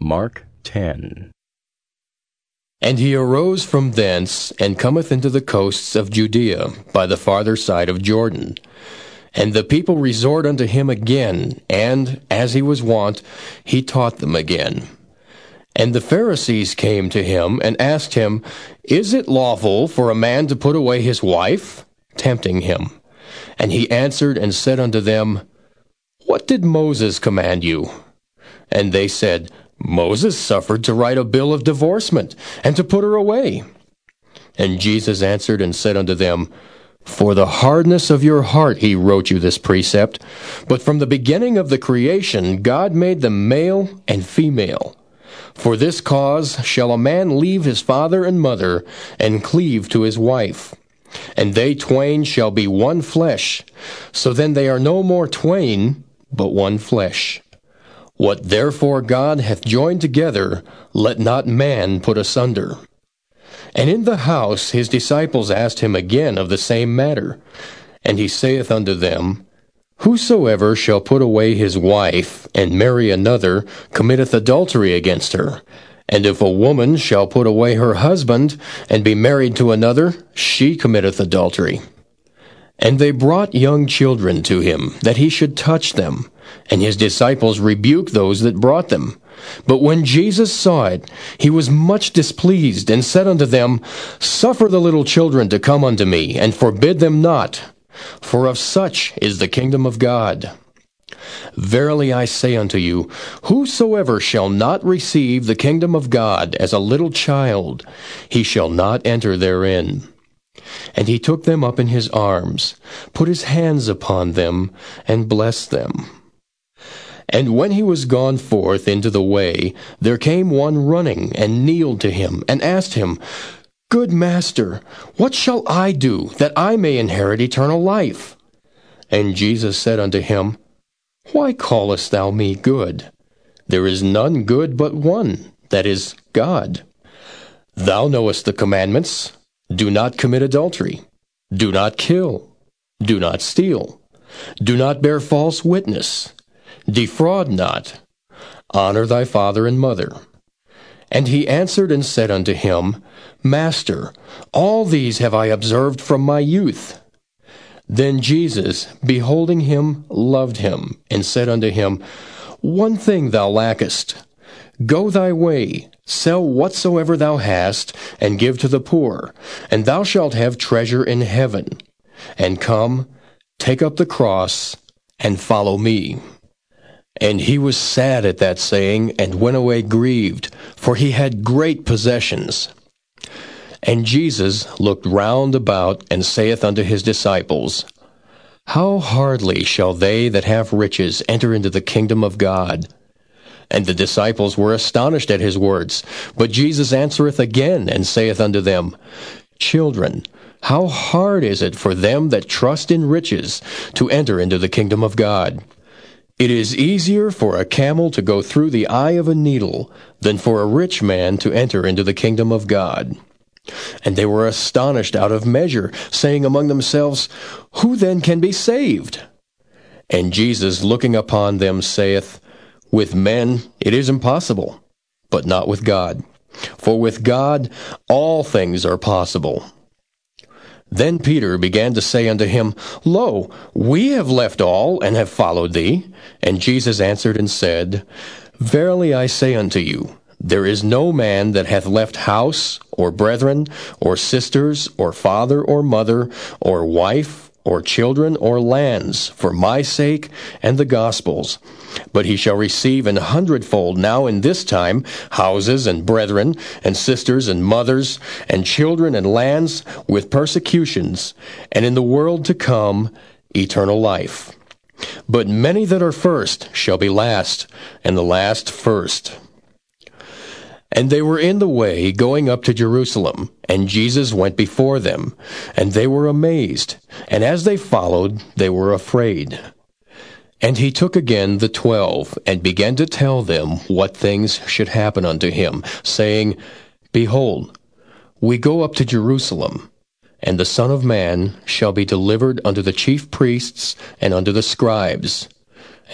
Mark 10. And he arose from thence, and cometh into the coasts of Judea, by the farther side of Jordan. And the people resort unto him again, and, as he was wont, he taught them again. And the Pharisees came to him, and asked him, Is it lawful for a man to put away his wife? Tempting him. And he answered and said unto them, What did Moses command you? And they said, Moses suffered to write a bill of divorcement, and to put her away. And Jesus answered and said unto them, For the hardness of your heart he wrote you this precept. But from the beginning of the creation God made them male and female. For this cause shall a man leave his father and mother, and cleave to his wife. And they twain shall be one flesh. So then they are no more twain, but one flesh. What therefore God hath joined together, let not man put asunder. And in the house his disciples asked him again of the same matter. And he saith unto them, Whosoever shall put away his wife, and marry another, committeth adultery against her. And if a woman shall put away her husband, and be married to another, she committeth adultery. And they brought young children to him, that he should touch them. And his disciples rebuked those that brought them. But when Jesus saw it, he was much displeased, and said unto them, Suffer the little children to come unto me, and forbid them not, for of such is the kingdom of God. Verily I say unto you, whosoever shall not receive the kingdom of God as a little child, he shall not enter therein. And he took them up in his arms, put his hands upon them, and blessed them. And when he was gone forth into the way, there came one running, and kneeled to him, and asked him, Good master, what shall I do, that I may inherit eternal life? And Jesus said unto him, Why callest thou me good? There is none good but one, that is, God. Thou knowest the commandments. Do not commit adultery. Do not kill. Do not steal. Do not bear false witness. Defraud not. Honor thy father and mother. And he answered and said unto him, Master, all these have I observed from my youth. Then Jesus, beholding him, loved him, and said unto him, One thing thou lackest. Go thy way, sell whatsoever thou hast, and give to the poor, and thou shalt have treasure in heaven. And come, take up the cross, and follow me. And he was sad at that saying, and went away grieved, for he had great possessions. And Jesus looked round about, and saith unto his disciples, How hardly shall they that have riches enter into the kingdom of God? And the disciples were astonished at his words. But Jesus answereth again, and saith unto them, Children, how hard is it for them that trust in riches to enter into the kingdom of God? It is easier for a camel to go through the eye of a needle than for a rich man to enter into the kingdom of God. And they were astonished out of measure, saying among themselves, Who then can be saved? And Jesus, looking upon them, saith, With men it is impossible, but not with God. For with God all things are possible. Then Peter began to say unto him, Lo, we have left all, and have followed thee. And Jesus answered and said, Verily I say unto you, there is no man that hath left house, or brethren, or sisters, or father, or mother, or wife, or children, or lands, for my sake and the gospel's. But he shall receive an hundredfold now in this time houses, and brethren, and sisters, and mothers, and children, and lands, with persecutions, and in the world to come eternal life. But many that are first shall be last, and the last first. And they were in the way going up to Jerusalem, and Jesus went before them, and they were amazed, and as they followed, they were afraid. And he took again the twelve, and began to tell them what things should happen unto him, saying, Behold, we go up to Jerusalem, and the Son of Man shall be delivered unto the chief priests and unto the scribes,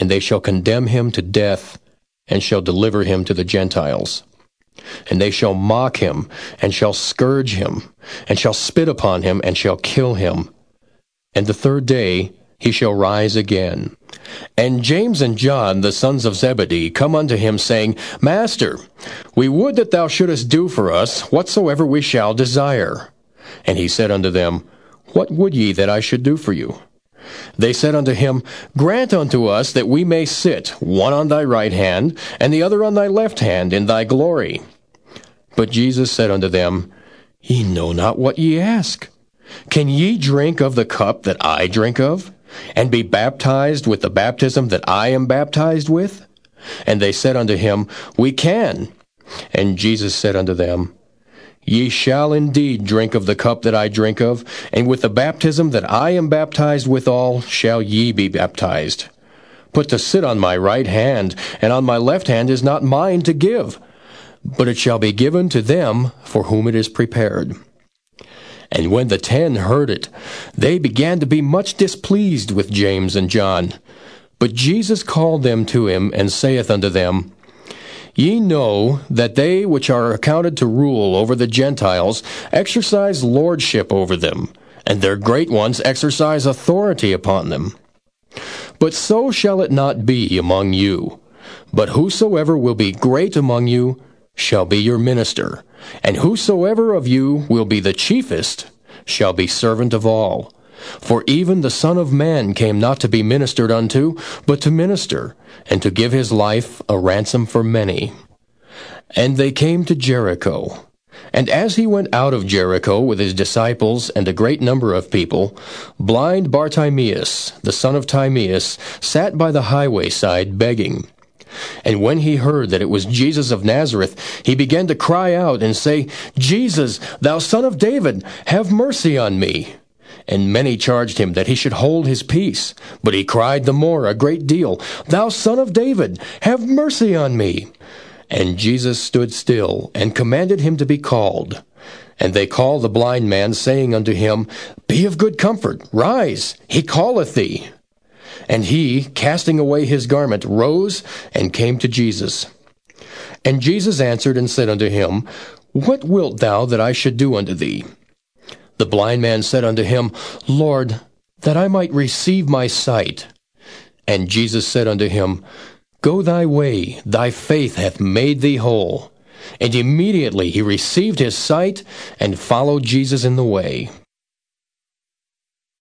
and they shall condemn him to death, and shall deliver him to the Gentiles. And they shall mock him, and shall scourge him, and shall spit upon him, and shall kill him. And the third day he shall rise again. And James and John, the sons of Zebedee, come unto him, saying, Master, we would that thou shouldest do for us whatsoever we shall desire. And he said unto them, What would ye that I should do for you? They said unto him, Grant unto us that we may sit, one on thy right hand, and the other on thy left hand, in thy glory. But Jesus said unto them, Ye know not what ye ask. Can ye drink of the cup that I drink of? and be baptized with the baptism that I am baptized with? And they said unto him, We can. And Jesus said unto them, Ye shall indeed drink of the cup that I drink of, and with the baptism that I am baptized withal shall ye be baptized. But to sit on my right hand and on my left hand is not mine to give, but it shall be given to them for whom it is prepared. And when the ten heard it, they began to be much displeased with James and John. But Jesus called them to him, and saith unto them, Ye know that they which are accounted to rule over the Gentiles exercise lordship over them, and their great ones exercise authority upon them. But so shall it not be among you. But whosoever will be great among you shall be your minister. And whosoever of you will be the chiefest shall be servant of all. For even the Son of Man came not to be ministered unto, but to minister, and to give his life a ransom for many. And they came to Jericho. And as he went out of Jericho with his disciples and a great number of people, blind Bartimaeus, the son of Timaeus, sat by the highway side begging. And when he heard that it was Jesus of Nazareth, he began to cry out and say, Jesus, thou son of David, have mercy on me. And many charged him that he should hold his peace. But he cried the more a great deal, Thou son of David, have mercy on me. And Jesus stood still, and commanded him to be called. And they called the blind man, saying unto him, Be of good comfort, rise, he calleth thee. And he, casting away his garment, rose and came to Jesus. And Jesus answered and said unto him, What wilt thou that I should do unto thee? The blind man said unto him, Lord, that I might receive my sight. And Jesus said unto him, Go thy way, thy faith hath made thee whole. And immediately he received his sight and followed Jesus in the way.